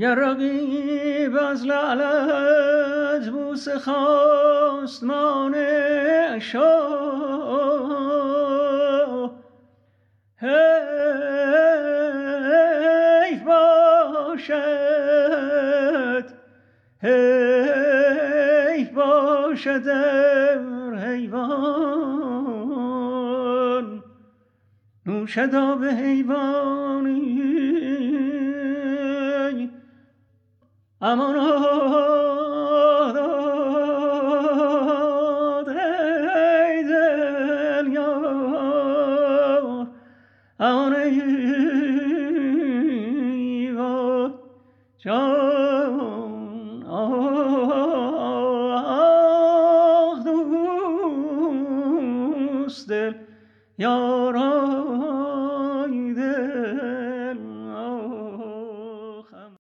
گر رقیب از لعلت بوسه خواست مانع شو حیف باشد حیف باشد در حیوان نوشد به حیوانی امان داد ای دل امان جان دوست دل